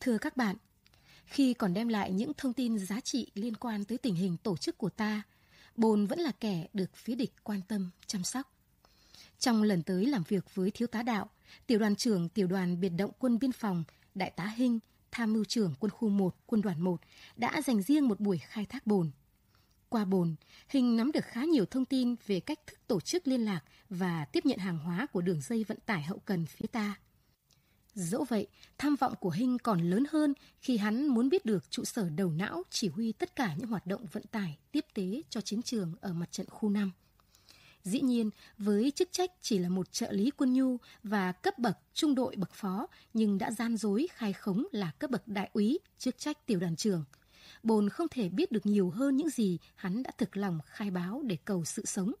Thưa các bạn, khi còn đem lại những thông tin giá trị liên quan tới tình hình tổ chức của ta, Bồn vẫn là kẻ được phía địch quan tâm, chăm sóc. Trong lần tới làm việc với thiếu tá đạo, tiểu đoàn trưởng tiểu đoàn biệt động quân biên phòng, đại tá Hinh, tham mưu trưởng quân khu 1, quân đoàn 1 đã dành riêng một buổi khai thác bồn. Qua bồn, Hình nắm được khá nhiều thông tin về cách thức tổ chức liên lạc và tiếp nhận hàng hóa của đường dây vận tải hậu cần phía ta. Dẫu vậy, tham vọng của Hinh còn lớn hơn khi hắn muốn biết được trụ sở đầu não chỉ huy tất cả những hoạt động vận tải tiếp tế cho chiến trường ở mặt trận khu 5. Dĩ nhiên, với chức trách chỉ là một trợ lý quân nhu và cấp bậc trung đội bậc phó, nhưng đã gian dối khai khống là cấp bậc đại úy, chức trách tiểu đoàn trưởng. Bồn không thể biết được nhiều hơn những gì hắn đã thực lòng khai báo để cầu sự sống.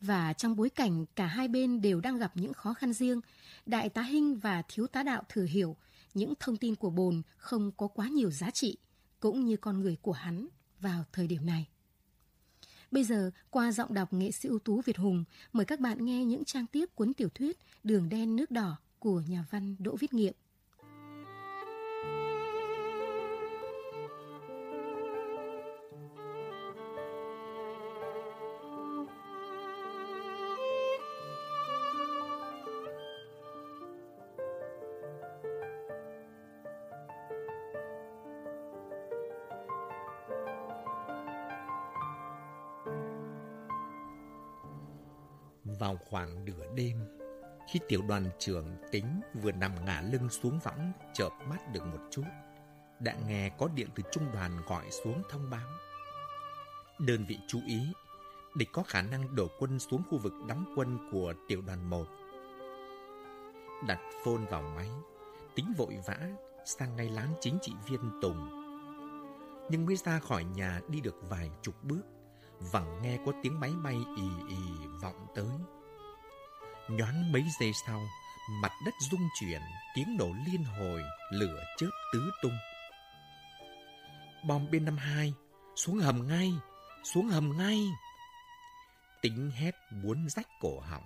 Và trong bối cảnh cả hai bên đều đang gặp những khó khăn riêng, Đại tá Hinh và Thiếu tá Đạo thừa hiểu những thông tin của Bồn không có quá nhiều giá trị, cũng như con người của hắn vào thời điểm này. Bây giờ, qua giọng đọc nghệ sĩ ưu tú Việt Hùng, mời các bạn nghe những trang tiếp cuốn tiểu thuyết Đường đen nước đỏ của nhà văn Đỗ Viết Nghiệm. Đêm, khi tiểu đoàn trưởng tính vừa nằm ngả lưng xuống võng chợp mắt được một chút, đã nghe có điện từ trung đoàn gọi xuống thông báo. Đơn vị chú ý, địch có khả năng đổ quân xuống khu vực đóng quân của tiểu đoàn 1. Đặt phone vào máy, tính vội vã sang ngay lán chính trị viên Tùng. Nhưng mới ra khỏi nhà đi được vài chục bước, vẳng nghe có tiếng máy bay ì ì vọng tới. Nhoáng mấy giây sau, mặt đất rung chuyển, tiếng nổ liên hồi, lửa chớp tứ tung. Bom B-52, xuống hầm ngay, xuống hầm ngay. Tính hét muốn rách cổ họng.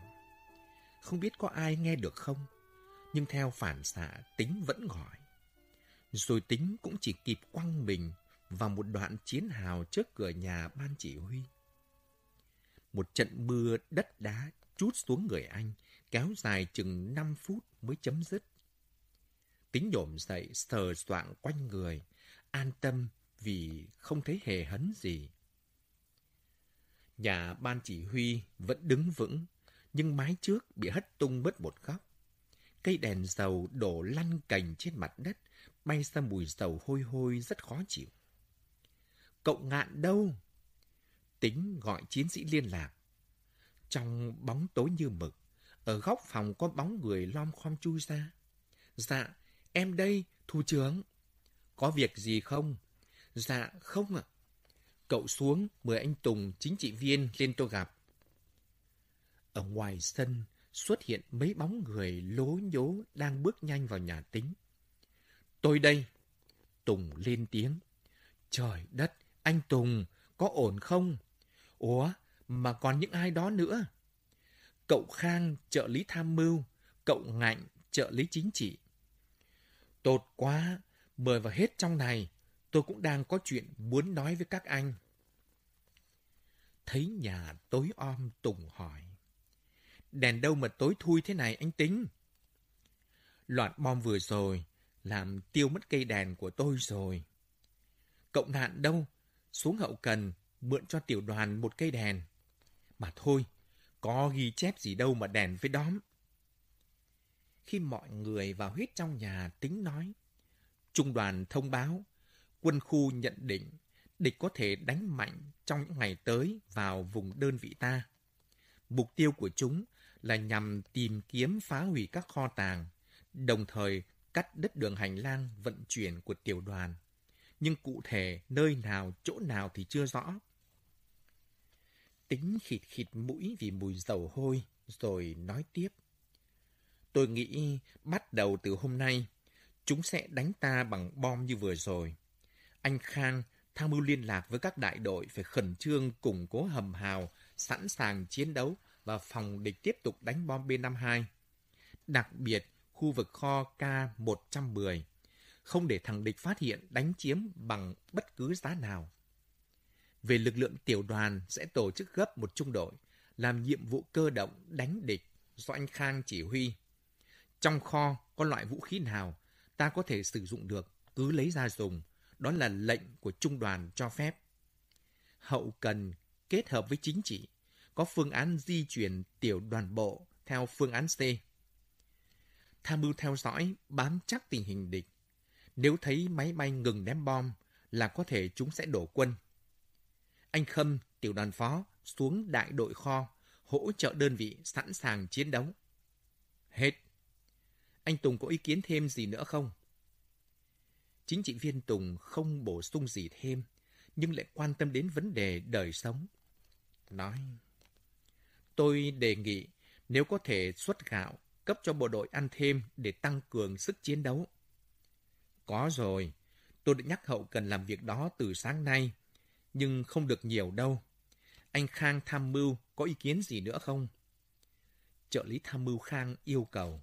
Không biết có ai nghe được không, nhưng theo phản xạ tính vẫn gọi. Rồi tính cũng chỉ kịp quăng mình vào một đoạn chiến hào trước cửa nhà ban chỉ huy. Một trận mưa đất đá chút xuống người anh, kéo dài chừng 5 phút mới chấm dứt. Tính nhổm dậy, sờ soạng quanh người, an tâm vì không thấy hề hấn gì. Nhà ban chỉ huy vẫn đứng vững, nhưng mái trước bị hất tung mất một góc. Cây đèn dầu đổ lăn cành trên mặt đất, bay ra mùi dầu hôi hôi rất khó chịu. Cậu ngạn đâu? Tính gọi chiến sĩ liên lạc. Trong bóng tối như mực, ở góc phòng có bóng người lom khom chui ra. Dạ, em đây, thủ trưởng. Có việc gì không? Dạ, không ạ. Cậu xuống, mời anh Tùng, chính trị viên, lên tôi gặp. Ở ngoài sân, xuất hiện mấy bóng người lố nhố đang bước nhanh vào nhà tính. Tôi đây. Tùng lên tiếng. Trời đất, anh Tùng, có ổn không? Ủa, mà còn những ai đó nữa? Cậu Khang, trợ lý tham mưu, cậu Ngạnh, trợ lý chính trị. Tốt quá, mời vào hết trong này, tôi cũng đang có chuyện muốn nói với các anh. Thấy nhà tối om Tùng hỏi. Đèn đâu mà tối thui thế này anh tính? Loạt bom vừa rồi, làm tiêu mất cây đèn của tôi rồi. Cậu nạn đâu? Xuống hậu cần, mượn cho tiểu đoàn một cây đèn. Mà thôi, có ghi chép gì đâu mà đèn với đóm. Khi mọi người vào huyết trong nhà tính nói, Trung đoàn thông báo, quân khu nhận định địch có thể đánh mạnh trong những ngày tới vào vùng đơn vị ta. Mục tiêu của chúng là nhằm tìm kiếm phá hủy các kho tàng, đồng thời cắt đứt đường hành lang vận chuyển của tiểu đoàn. Nhưng cụ thể nơi nào, chỗ nào thì chưa rõ. Tính khịt khịt mũi vì mùi dầu hôi, rồi nói tiếp. Tôi nghĩ bắt đầu từ hôm nay, chúng sẽ đánh ta bằng bom như vừa rồi. Anh Khang tham mưu liên lạc với các đại đội phải khẩn trương củng cố hầm hào, sẵn sàng chiến đấu và phòng địch tiếp tục đánh bom B-52. Đặc biệt, khu vực kho K-110. không để thằng địch phát hiện đánh chiếm bằng bất cứ giá nào. Về lực lượng tiểu đoàn sẽ tổ chức gấp một trung đội, làm nhiệm vụ cơ động đánh địch do anh Khang chỉ huy. Trong kho có loại vũ khí nào ta có thể sử dụng được, cứ lấy ra dùng. Đó là lệnh của trung đoàn cho phép. Hậu cần kết hợp với chính trị, có phương án di chuyển tiểu đoàn bộ theo phương án C. Tham mưu theo dõi, bám chắc tình hình địch. Nếu thấy máy bay ngừng ném bom là có thể chúng sẽ đổ quân. Anh Khâm, tiểu đoàn phó, xuống đại đội kho, hỗ trợ đơn vị sẵn sàng chiến đấu. Hết. Anh Tùng có ý kiến thêm gì nữa không? Chính trị viên Tùng không bổ sung gì thêm, nhưng lại quan tâm đến vấn đề đời sống. Nói, tôi đề nghị nếu có thể xuất gạo, cấp cho bộ đội ăn thêm để tăng cường sức chiến đấu. Có rồi, tôi đã nhắc hậu cần làm việc đó từ sáng nay, nhưng không được nhiều đâu. Anh Khang tham mưu có ý kiến gì nữa không? Trợ lý tham mưu Khang yêu cầu.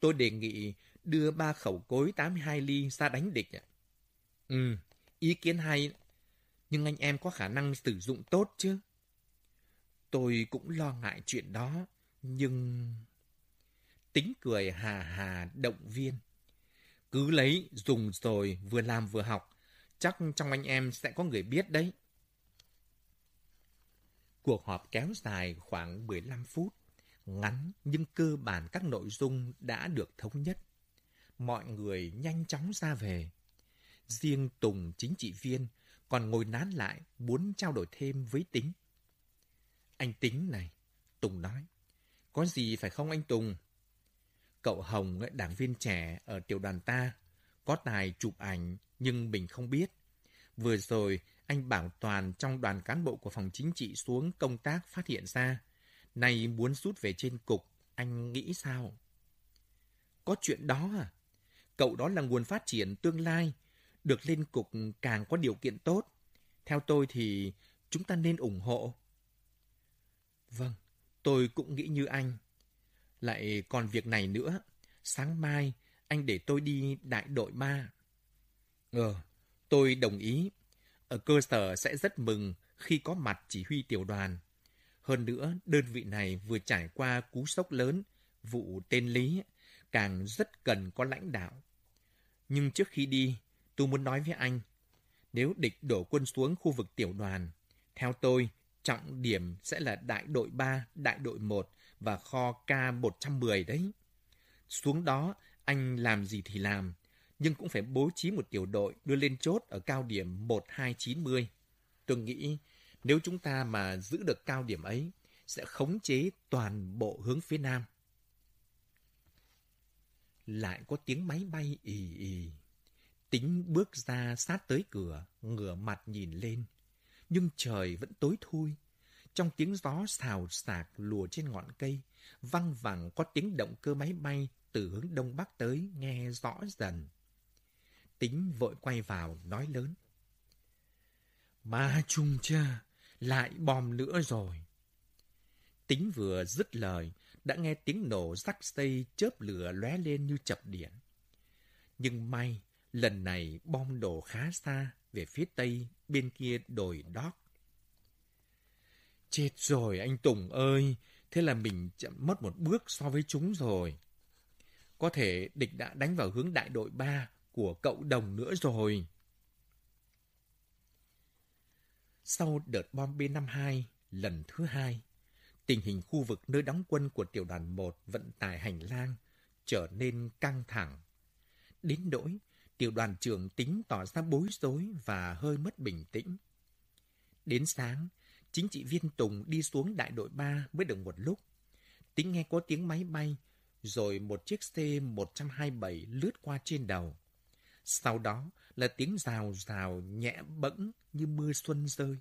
Tôi đề nghị đưa ba khẩu cối 82 ly ra đánh địch. Ừ, ý kiến hay, nhưng anh em có khả năng sử dụng tốt chứ? Tôi cũng lo ngại chuyện đó, nhưng... Tính cười hà hà động viên. Cứ lấy, dùng rồi, vừa làm vừa học. Chắc trong anh em sẽ có người biết đấy. Cuộc họp kéo dài khoảng 15 phút, ngắn nhưng cơ bản các nội dung đã được thống nhất. Mọi người nhanh chóng ra về. Riêng Tùng chính trị viên còn ngồi nán lại muốn trao đổi thêm với Tính. Anh Tính này, Tùng nói, có gì phải không anh Tùng? Cậu Hồng, đảng viên trẻ ở tiểu đoàn ta, có tài chụp ảnh nhưng mình không biết. Vừa rồi, anh Bảo Toàn trong đoàn cán bộ của phòng chính trị xuống công tác phát hiện ra. Này muốn rút về trên cục, anh nghĩ sao? Có chuyện đó à? Cậu đó là nguồn phát triển tương lai. Được lên cục càng có điều kiện tốt. Theo tôi thì chúng ta nên ủng hộ. Vâng, tôi cũng nghĩ như anh. Lại còn việc này nữa. Sáng mai, anh để tôi đi đại đội ba. Ờ, tôi đồng ý. Ở cơ sở sẽ rất mừng khi có mặt chỉ huy tiểu đoàn. Hơn nữa, đơn vị này vừa trải qua cú sốc lớn, vụ tên Lý, càng rất cần có lãnh đạo. Nhưng trước khi đi, tôi muốn nói với anh, nếu địch đổ quân xuống khu vực tiểu đoàn, theo tôi, trọng điểm sẽ là đại đội 3, đại đội 1 và kho K110 đấy. Xuống đó, anh làm gì thì làm, nhưng cũng phải bố trí một tiểu đội đưa lên chốt ở cao điểm 1290. Tôi nghĩ nếu chúng ta mà giữ được cao điểm ấy, sẽ khống chế toàn bộ hướng phía nam. Lại có tiếng máy bay ì ì. Tính bước ra sát tới cửa, ngửa mặt nhìn lên. Nhưng trời vẫn tối thui. Trong tiếng gió xào xạc lùa trên ngọn cây, văng vẳng có tiếng động cơ máy bay từ hướng đông bắc tới nghe rõ dần. Tính vội quay vào, nói lớn. Ma chung cha, lại bom nữa rồi. Tính vừa dứt lời, đã nghe tiếng nổ rắc xây chớp lửa lóe lên như chập điện. Nhưng may, lần này bom đổ khá xa, về phía tây, bên kia đồi đót. Chết rồi anh Tùng ơi, thế là mình chậm mất một bước so với chúng rồi. Có thể địch đã đánh vào hướng đại đội 3 của cậu đồng nữa rồi. Sau đợt bom B-52 lần thứ hai, tình hình khu vực nơi đóng quân của tiểu đoàn 1 vận tải hành lang trở nên căng thẳng. Đến nỗi, tiểu đoàn trưởng tính tỏ ra bối rối và hơi mất bình tĩnh. Đến sáng, chính trị viên Tùng đi xuống đại đội 3 mới được một lúc. Tính nghe có tiếng máy bay, rồi một chiếc C-127 lướt qua trên đầu. Sau đó là tiếng rào rào nhẹ bẫng như mưa xuân rơi.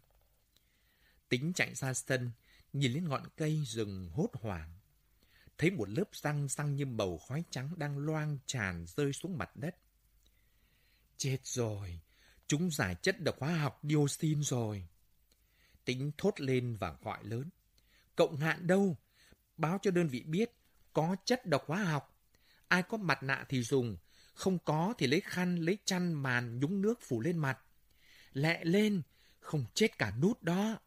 Tính chạy ra sân, nhìn lên ngọn cây rừng hốt hoảng. Thấy một lớp răng răng như bầu khói trắng đang loang tràn rơi xuống mặt đất. Chết rồi, chúng giải chất độc hóa học dioxin rồi. Tính thốt lên và gọi lớn. cộng hạn đâu? Báo cho đơn vị biết có chất độc hóa học. Ai có mặt nạ thì dùng, Không có thì lấy khăn, lấy chăn, màn, nhúng nước phủ lên mặt. Lẹ lên, không chết cả nút đó.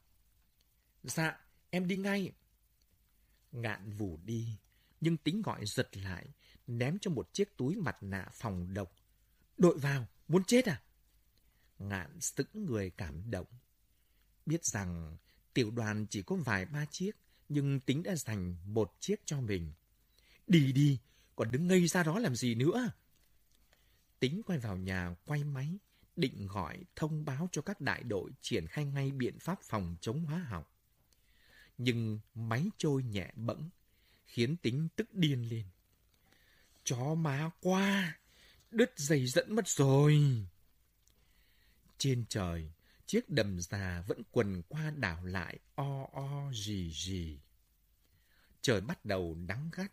Dạ, em đi ngay. Ngạn vù đi, nhưng tính gọi giật lại, ném cho một chiếc túi mặt nạ phòng độc. Đội vào, muốn chết à? Ngạn sững người cảm động. Biết rằng tiểu đoàn chỉ có vài ba chiếc, nhưng tính đã dành một chiếc cho mình. Đi đi, còn đứng ngây ra đó làm gì nữa? Tính quay vào nhà quay máy, định gọi thông báo cho các đại đội triển khai ngay biện pháp phòng chống hóa học. Nhưng máy trôi nhẹ bẫng, khiến tính tức điên lên. Chó má qua, đứt dây dẫn mất rồi. Trên trời, chiếc đầm già vẫn quần qua đảo lại o o gì gì. Trời bắt đầu nắng gắt,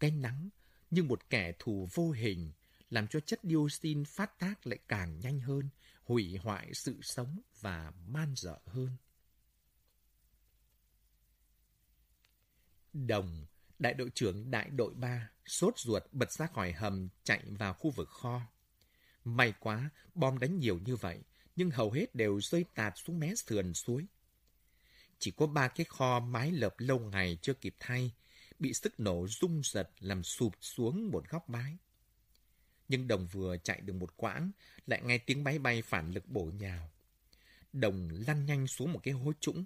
cái nắng như một kẻ thù vô hình làm cho chất dioxin phát tác lại càng nhanh hơn, hủy hoại sự sống và man dợ hơn. Đồng, đại đội trưởng đại đội 3, sốt ruột bật ra khỏi hầm chạy vào khu vực kho. May quá, bom đánh nhiều như vậy, nhưng hầu hết đều rơi tạt xuống mé sườn suối. Chỉ có ba cái kho mái lợp lâu ngày chưa kịp thay, bị sức nổ rung giật làm sụp xuống một góc mái. Nhưng Đồng vừa chạy được một quãng, lại nghe tiếng máy bay phản lực bổ nhào. Đồng lăn nhanh xuống một cái hố trũng.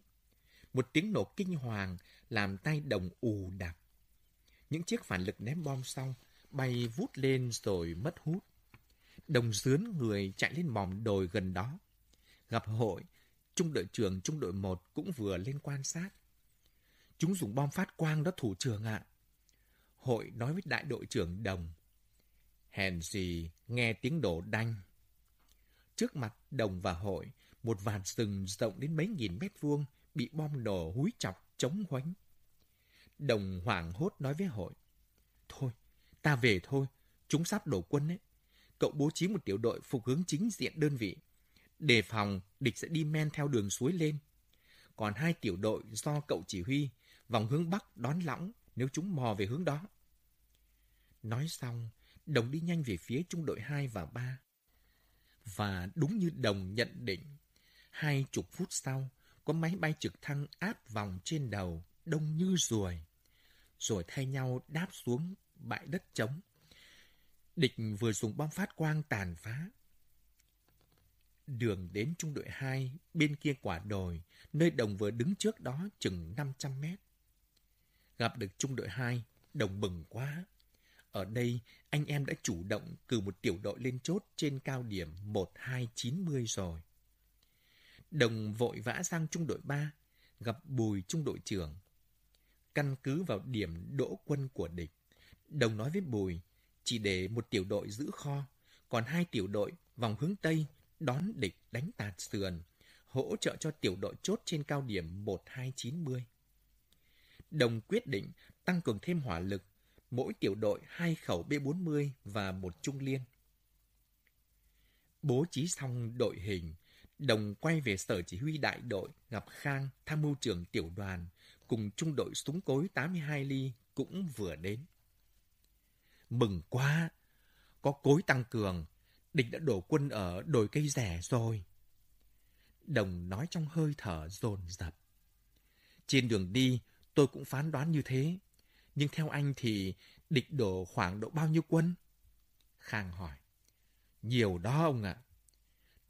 Một tiếng nổ kinh hoàng làm tay Đồng ù đạp. Những chiếc phản lực ném bom xong, bay vút lên rồi mất hút. Đồng dướn người chạy lên mỏm đồi gần đó. Gặp hội, trung đội trưởng trung đội 1 cũng vừa lên quan sát. Chúng dùng bom phát quang đó thủ trưởng ạ. Hội nói với đại đội trưởng Đồng. Hèn gì nghe tiếng đổ đanh. Trước mặt Đồng và Hội, một vạt rừng rộng đến mấy nghìn mét vuông bị bom nổ húi chọc chống hoánh. Đồng hoảng hốt nói với Hội. Thôi, ta về thôi, chúng sắp đổ quân ấy. Cậu bố trí một tiểu đội phục hướng chính diện đơn vị. Đề phòng địch sẽ đi men theo đường suối lên. Còn hai tiểu đội do cậu chỉ huy, vòng hướng Bắc đón lõng nếu chúng mò về hướng đó. Nói xong, Đồng đi nhanh về phía trung đội 2 và 3. Và đúng như Đồng nhận định, hai chục phút sau, có máy bay trực thăng áp vòng trên đầu, đông như ruồi. Rồi thay nhau đáp xuống bãi đất trống. Địch vừa dùng bom phát quang tàn phá. Đường đến trung đội 2, bên kia quả đồi, nơi Đồng vừa đứng trước đó chừng 500 mét. Gặp được trung đội 2, Đồng bừng quá. Ở đây, anh em đã chủ động cử một tiểu đội lên chốt trên cao điểm 1290 rồi. Đồng vội vã sang trung đội 3, gặp Bùi trung đội trưởng. Căn cứ vào điểm đỗ quân của địch, Đồng nói với Bùi, chỉ để một tiểu đội giữ kho, còn hai tiểu đội vòng hướng Tây đón địch đánh tạt sườn, hỗ trợ cho tiểu đội chốt trên cao điểm 1290. Đồng quyết định tăng cường thêm hỏa lực, mỗi tiểu đội hai khẩu B40 và một trung liên. Bố trí xong đội hình, Đồng quay về sở chỉ huy đại đội gặp Khang, tham mưu trưởng tiểu đoàn, cùng trung đội súng cối 82 ly cũng vừa đến. Mừng quá! Có cối tăng cường, địch đã đổ quân ở đồi cây rẻ rồi. Đồng nói trong hơi thở dồn dập. Trên đường đi, tôi cũng phán đoán như thế. Nhưng theo anh thì địch đổ khoảng độ bao nhiêu quân? Khang hỏi. Nhiều đó ông ạ.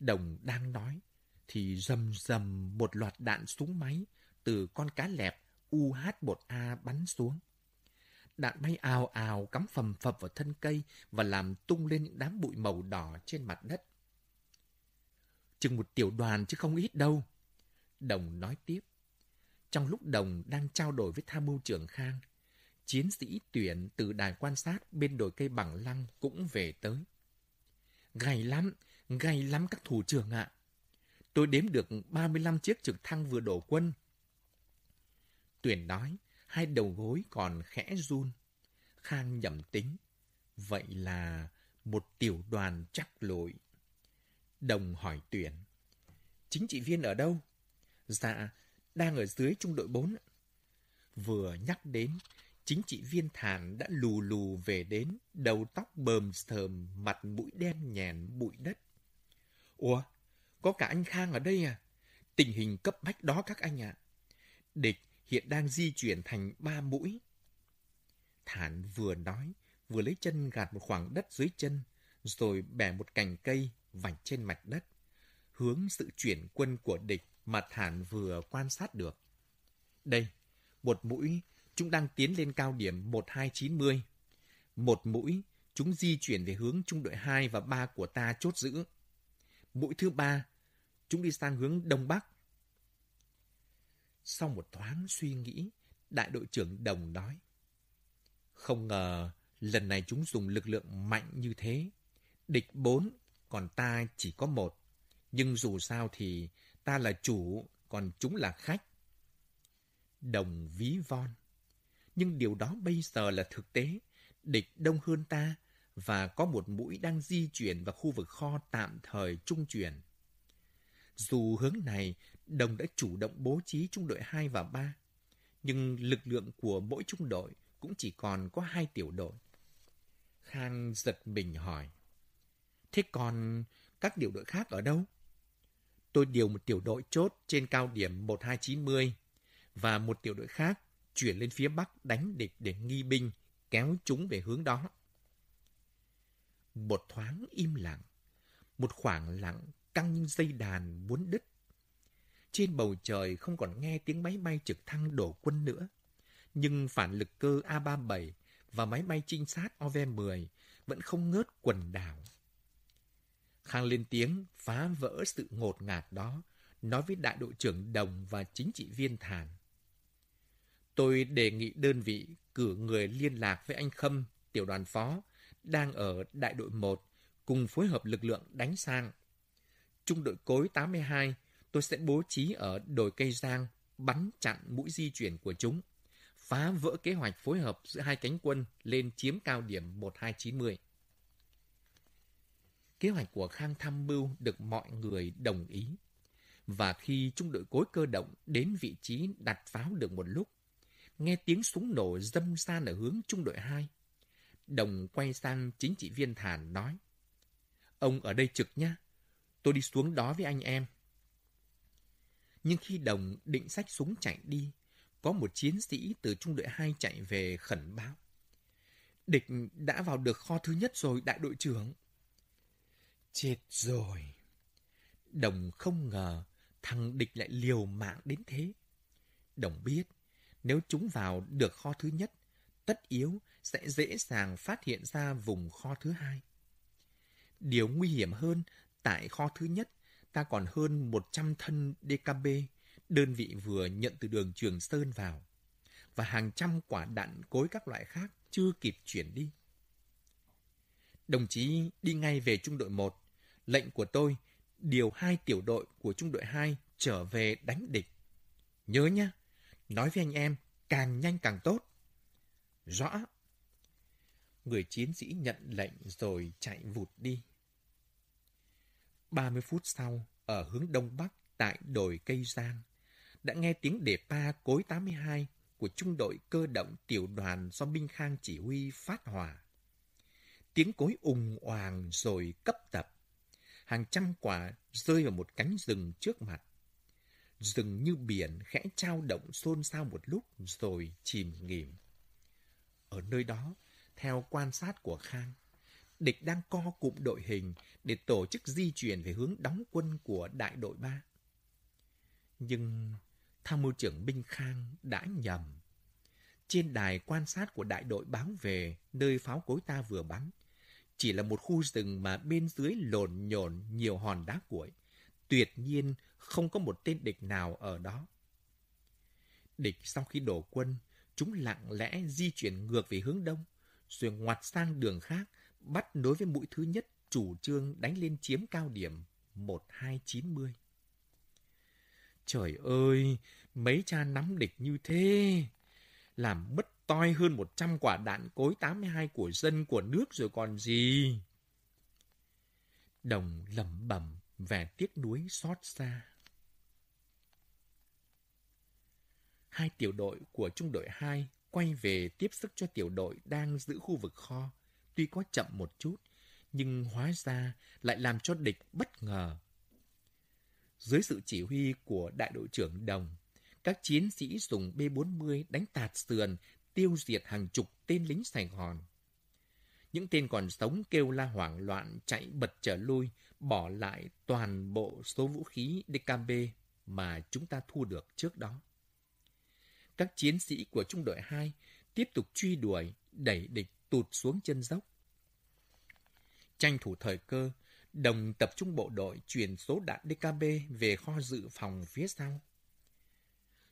Đồng đang nói, thì rầm rầm một loạt đạn súng máy từ con cá lẹp UH-1A bắn xuống. Đạn bay ào ào cắm phầm phập vào thân cây và làm tung lên những đám bụi màu đỏ trên mặt đất. Chừng một tiểu đoàn chứ không ít đâu. Đồng nói tiếp. Trong lúc Đồng đang trao đổi với tham mưu trưởng Khang, chiến sĩ tuyển từ đài quan sát bên đồi cây bằng lăng cũng về tới. Gầy lắm, gầy lắm các thủ trưởng ạ. Tôi đếm được 35 chiếc trực thăng vừa đổ quân. Tuyển nói, hai đầu gối còn khẽ run. Khang nhầm tính. Vậy là một tiểu đoàn chắc lội. Đồng hỏi tuyển. Chính trị viên ở đâu? Dạ, đang ở dưới trung đội 4. Vừa nhắc đến, chính trị viên thản đã lù lù về đến, đầu tóc bờm sờm, mặt mũi đen nhèn bụi đất. Ủa, có cả anh Khang ở đây à? Tình hình cấp bách đó các anh ạ. Địch hiện đang di chuyển thành ba mũi. Thản vừa nói, vừa lấy chân gạt một khoảng đất dưới chân, rồi bẻ một cành cây vạch trên mặt đất, hướng sự chuyển quân của địch mà Thản vừa quan sát được. Đây, một mũi, chúng đang tiến lên cao điểm 1290. Một mũi, chúng di chuyển về hướng trung đội 2 và 3 của ta chốt giữ. Mũi thứ ba, chúng đi sang hướng đông bắc. Sau một thoáng suy nghĩ, đại đội trưởng Đồng nói. Không ngờ lần này chúng dùng lực lượng mạnh như thế. Địch bốn, còn ta chỉ có một. Nhưng dù sao thì ta là chủ, còn chúng là khách. Đồng ví von. Nhưng điều đó bây giờ là thực tế. Địch đông hơn ta và có một mũi đang di chuyển vào khu vực kho tạm thời trung chuyển. Dù hướng này, Đồng đã chủ động bố trí trung đội 2 và 3, nhưng lực lượng của mỗi trung đội cũng chỉ còn có hai tiểu đội. Khang giật mình hỏi. Thế còn các tiểu đội khác ở đâu? Tôi điều một tiểu đội chốt trên cao điểm 1290 và một tiểu đội khác chuyển lên phía bắc đánh địch để nghi binh, kéo chúng về hướng đó. Một thoáng im lặng, một khoảng lặng căng như dây đàn muốn đứt. Trên bầu trời không còn nghe tiếng máy bay trực thăng đổ quân nữa, nhưng phản lực cơ A-37 và máy bay trinh sát OV-10 vẫn không ngớt quần đảo. Khang lên tiếng phá vỡ sự ngột ngạt đó, nói với đại đội trưởng Đồng và chính trị viên Thản. Tôi đề nghị đơn vị cử người liên lạc với anh Khâm, tiểu đoàn phó, đang ở đại đội 1, cùng phối hợp lực lượng đánh sang. Trung đội cối 82, tôi sẽ bố trí ở đồi cây giang, bắn chặn mũi di chuyển của chúng, phá vỡ kế hoạch phối hợp giữa hai cánh quân lên chiếm cao điểm 1290. Kế hoạch của Khang tham mưu được mọi người đồng ý. Và khi trung đội cối cơ động đến vị trí đặt pháo được một lúc, nghe tiếng súng nổ dâm san ở hướng trung đội 2. Đồng quay sang chính trị viên Thản nói, Ông ở đây trực nhá, tôi đi xuống đó với anh em. Nhưng khi Đồng định sách súng chạy đi, có một chiến sĩ từ trung đội 2 chạy về khẩn báo. Địch đã vào được kho thứ nhất rồi, đại đội trưởng. Chết rồi. Đồng không ngờ thằng địch lại liều mạng đến thế. Đồng biết, nếu chúng vào được kho thứ nhất, tất yếu sẽ dễ dàng phát hiện ra vùng kho thứ hai. Điều nguy hiểm hơn, tại kho thứ nhất, ta còn hơn 100 thân DKB, đơn vị vừa nhận từ đường Trường Sơn vào, và hàng trăm quả đạn cối các loại khác chưa kịp chuyển đi. Đồng chí đi ngay về trung đội 1, lệnh của tôi điều hai tiểu đội của trung đội 2 trở về đánh địch. Nhớ nhá, nói với anh em, càng nhanh càng tốt. Rõ. Người chiến sĩ nhận lệnh rồi chạy vụt đi. 30 phút sau, ở hướng đông bắc tại đồi cây giang, đã nghe tiếng đề pa cối 82 của trung đội cơ động tiểu đoàn do Minh Khang chỉ huy phát hỏa. Tiếng cối ùng oàng rồi cấp tập hàng trăm quả rơi vào một cánh rừng trước mặt. Rừng như biển khẽ trao động xôn xao một lúc rồi chìm nghỉm. Ở nơi đó, theo quan sát của Khang, địch đang co cụm đội hình để tổ chức di chuyển về hướng đóng quân của đại đội 3. Nhưng tham mưu trưởng Binh Khang đã nhầm. Trên đài quan sát của đại đội báo về nơi pháo cối ta vừa bắn, chỉ là một khu rừng mà bên dưới lộn nhộn nhiều hòn đá cuội. Tuyệt nhiên không có một tên địch nào ở đó. Địch sau khi đổ quân, chúng lặng lẽ di chuyển ngược về hướng đông, rồi ngoặt sang đường khác, bắt nối với mũi thứ nhất chủ trương đánh lên chiếm cao điểm 1290. Trời ơi, mấy cha nắm địch như thế, làm mất toi hơn 100 quả đạn cối 82 của dân của nước rồi còn gì. Đồng lẩm bẩm vẻ tiếc nuối xót xa. Hai tiểu đội của trung đội 2 quay về tiếp sức cho tiểu đội đang giữ khu vực kho. Tuy có chậm một chút, nhưng hóa ra lại làm cho địch bất ngờ. Dưới sự chỉ huy của đại đội trưởng Đồng, các chiến sĩ dùng B-40 đánh tạt sườn, tiêu diệt hàng chục tên lính Sài Gòn. Những tên còn sống kêu la hoảng loạn chạy bật trở lui, bỏ lại toàn bộ số vũ khí DKB mà chúng ta thu được trước đó. Các chiến sĩ của trung đội 2 tiếp tục truy đuổi, đẩy địch tụt xuống chân dốc. Tranh thủ thời cơ, đồng tập trung bộ đội chuyển số đạn DKB về kho dự phòng phía sau.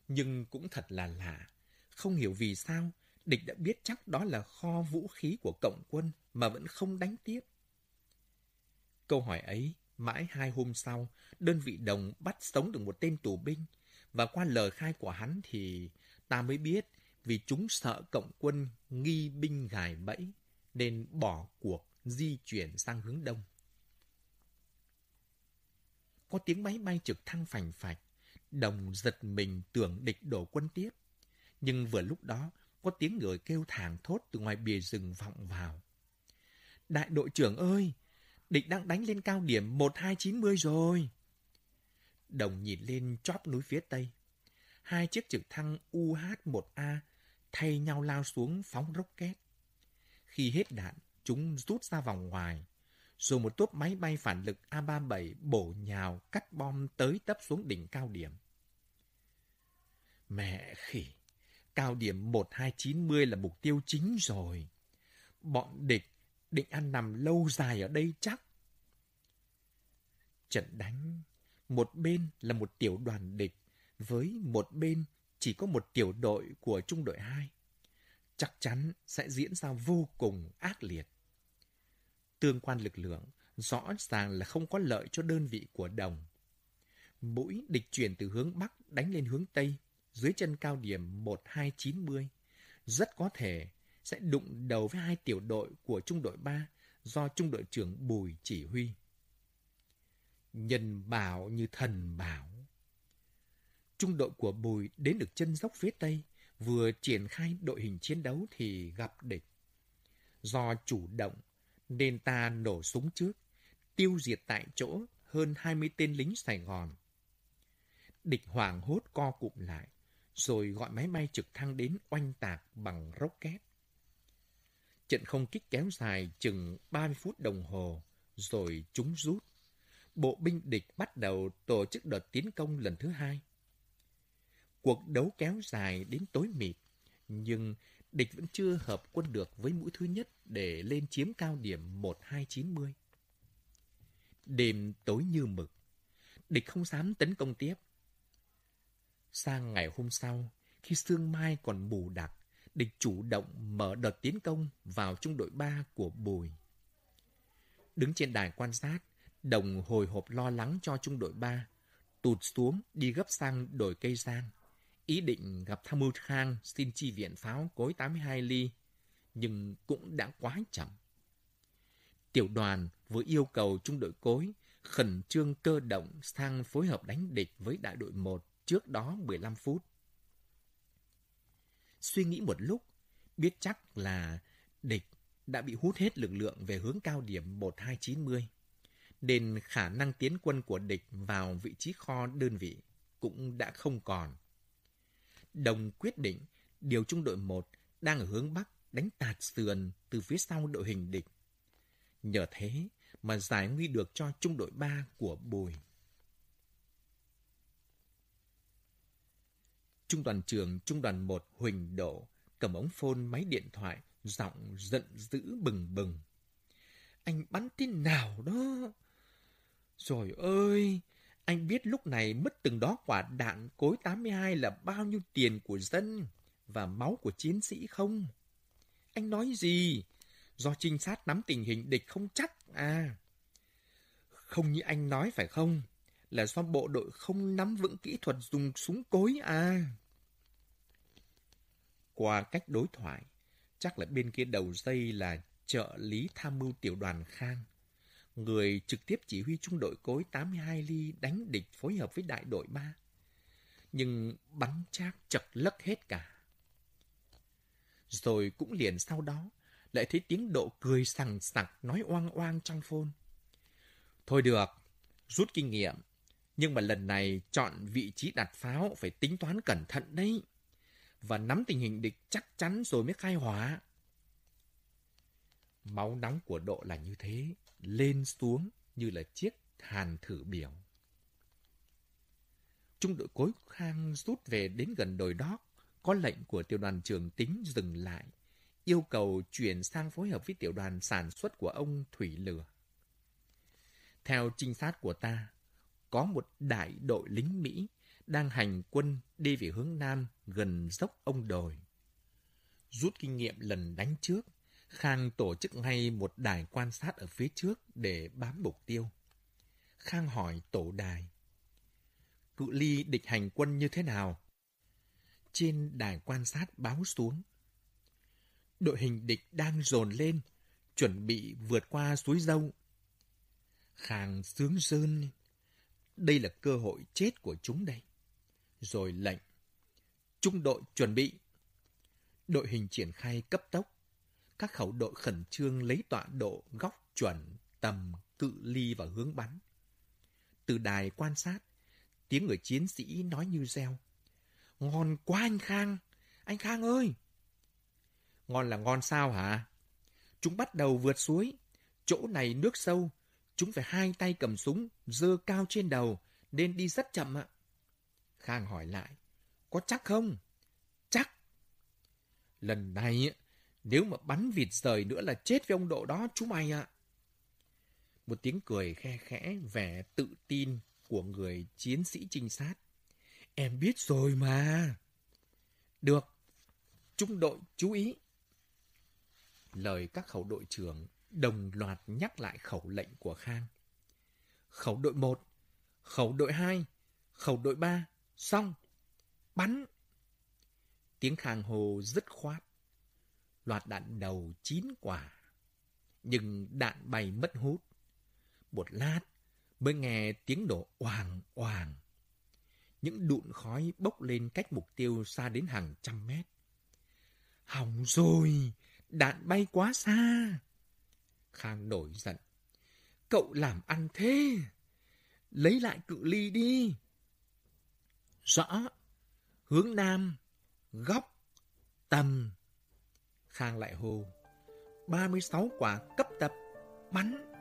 Nhưng cũng thật là lạ, không hiểu vì sao địch đã biết chắc đó là kho vũ khí của cộng quân mà vẫn không đánh tiếp. Câu hỏi ấy, mãi hai hôm sau, đơn vị đồng bắt sống được một tên tù binh, và qua lời khai của hắn thì ta mới biết vì chúng sợ cộng quân nghi binh gài bẫy, nên bỏ cuộc di chuyển sang hướng đông. Có tiếng máy bay trực thăng phành phạch, đồng giật mình tưởng địch đổ quân tiếp. Nhưng vừa lúc đó, có tiếng người kêu thảng thốt từ ngoài bìa rừng vọng vào. Đại đội trưởng ơi, địch đang đánh lên cao điểm 1290 rồi. Đồng nhìn lên chóp núi phía tây. Hai chiếc trực thăng UH-1A thay nhau lao xuống phóng rocket. Khi hết đạn, chúng rút ra vòng ngoài. Rồi một tốp máy bay phản lực A-37 bổ nhào cắt bom tới tấp xuống đỉnh cao điểm. Mẹ khỉ! Cao điểm 1290 là mục tiêu chính rồi. Bọn địch định ăn nằm lâu dài ở đây chắc. Trận đánh, một bên là một tiểu đoàn địch, với một bên chỉ có một tiểu đội của trung đội 2. Chắc chắn sẽ diễn ra vô cùng ác liệt. Tương quan lực lượng rõ ràng là không có lợi cho đơn vị của đồng. Mũi địch chuyển từ hướng Bắc đánh lên hướng Tây, dưới chân cao điểm 1290, rất có thể sẽ đụng đầu với hai tiểu đội của trung đội 3 do trung đội trưởng Bùi chỉ huy. Nhân bảo như thần bảo. Trung đội của Bùi đến được chân dốc phía Tây, vừa triển khai đội hình chiến đấu thì gặp địch. Do chủ động, nên ta nổ súng trước, tiêu diệt tại chỗ hơn 20 tên lính Sài Gòn. Địch hoảng hốt co cụm lại, rồi gọi máy bay trực thăng đến oanh tạc bằng rocket. Trận không kích kéo dài chừng 30 phút đồng hồ, rồi chúng rút. Bộ binh địch bắt đầu tổ chức đợt tiến công lần thứ hai. Cuộc đấu kéo dài đến tối mịt, nhưng địch vẫn chưa hợp quân được với mũi thứ nhất để lên chiếm cao điểm 1290. Đêm tối như mực, địch không dám tấn công tiếp. Sang ngày hôm sau, khi sương mai còn mù đặc, địch chủ động mở đợt tiến công vào trung đội 3 của Bùi. Đứng trên đài quan sát, Đồng hồi hộp lo lắng cho trung đội 3, tụt xuống đi gấp sang đồi cây giang. Ý định gặp tham mưu khang xin chi viện pháo cối 82 ly, nhưng cũng đã quá chậm. Tiểu đoàn vừa yêu cầu trung đội cối khẩn trương cơ động sang phối hợp đánh địch với đại đội 1 trước đó 15 phút. Suy nghĩ một lúc, biết chắc là địch đã bị hút hết lực lượng về hướng cao điểm 1290, nên khả năng tiến quân của địch vào vị trí kho đơn vị cũng đã không còn. Đồng quyết định điều trung đội 1 đang ở hướng Bắc đánh tạt sườn từ phía sau đội hình địch. Nhờ thế mà giải nguy được cho trung đội 3 của Bùi. Trung đoàn trưởng Trung đoàn 1 Huỳnh Độ cầm ống phôn máy điện thoại, giọng giận dữ bừng bừng. Anh bắn thế nào đó? Rồi ơi, anh biết lúc này mất từng đó quả đạn cối 82 là bao nhiêu tiền của dân và máu của chiến sĩ không? Anh nói gì? Do trinh sát nắm tình hình địch không chắc à? Không như anh nói phải không? Là do bộ đội không nắm vững kỹ thuật dùng súng cối à? Qua cách đối thoại, chắc là bên kia đầu dây là trợ lý tham mưu tiểu đoàn Khang. Người trực tiếp chỉ huy trung đội cối 82 ly đánh địch phối hợp với đại đội 3. Nhưng bắn chác chật lất hết cả. Rồi cũng liền sau đó, lại thấy tiếng độ cười sằng sặc nói oang oang trong phôn. Thôi được, rút kinh nghiệm. Nhưng mà lần này chọn vị trí đặt pháo phải tính toán cẩn thận đấy. Và nắm tình hình địch chắc chắn rồi mới khai hỏa. Máu nóng của độ là như thế, lên xuống như là chiếc hàn thử biểu. Trung đội cối khang rút về đến gần đồi đót, có lệnh của tiểu đoàn trưởng tính dừng lại, yêu cầu chuyển sang phối hợp với tiểu đoàn sản xuất của ông Thủy Lửa. Theo trinh sát của ta, có một đại đội lính Mỹ đang hành quân đi về hướng Nam gần dốc ông đồi. Rút kinh nghiệm lần đánh trước, Khang tổ chức ngay một đài quan sát ở phía trước để bám mục tiêu. Khang hỏi tổ đài. Cự ly địch hành quân như thế nào? Trên đài quan sát báo xuống. Đội hình địch đang dồn lên, chuẩn bị vượt qua suối dâu. Khang sướng rơn. Đây là cơ hội chết của chúng đây. Rồi lệnh. Trung đội chuẩn bị. Đội hình triển khai cấp tốc. Các khẩu đội khẩn trương lấy tọa độ góc chuẩn, tầm, cự ly và hướng bắn. Từ đài quan sát, tiếng người chiến sĩ nói như reo. Ngon quá anh Khang! Anh Khang ơi! Ngon là ngon sao hả? Chúng bắt đầu vượt suối. Chỗ này nước sâu. Chúng phải hai tay cầm súng, dơ cao trên đầu, nên đi rất chậm ạ. Khang hỏi lại. Có chắc không? Chắc. Lần này, nếu mà bắn vịt rời nữa là chết với ông độ đó chú mày ạ. Một tiếng cười khe khẽ vẻ tự tin của người chiến sĩ trinh sát. Em biết rồi mà. Được. Trung đội chú ý. Lời các khẩu đội trưởng đồng loạt nhắc lại khẩu lệnh của Khang. Khẩu đội 1, khẩu đội 2, khẩu đội 3, xong. Bắn. Tiếng Khang hồ dứt khoát. Loạt đạn đầu chín quả. Nhưng đạn bay mất hút. Một lát mới nghe tiếng đổ oàng oàng. Những đụn khói bốc lên cách mục tiêu xa đến hàng trăm mét. Hỏng rồi, đạn bay quá xa. Khang nổi giận. Cậu làm ăn thế. Lấy lại cự ly đi. Rõ. Hướng Nam. Góc. Tầm. Khang lại hô. 36 quả cấp tập. Bắn.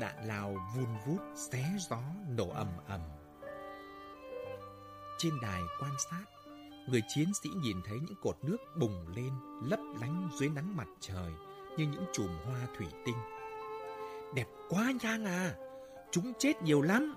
Đạn lào vun vút xé gió nổ ầm ầm. Trên đài quan sát, người chiến sĩ nhìn thấy những cột nước bùng lên, lấp lánh dưới nắng mặt trời như những chùm hoa thủy tinh. Đẹp quá nhang à, chúng chết nhiều lắm.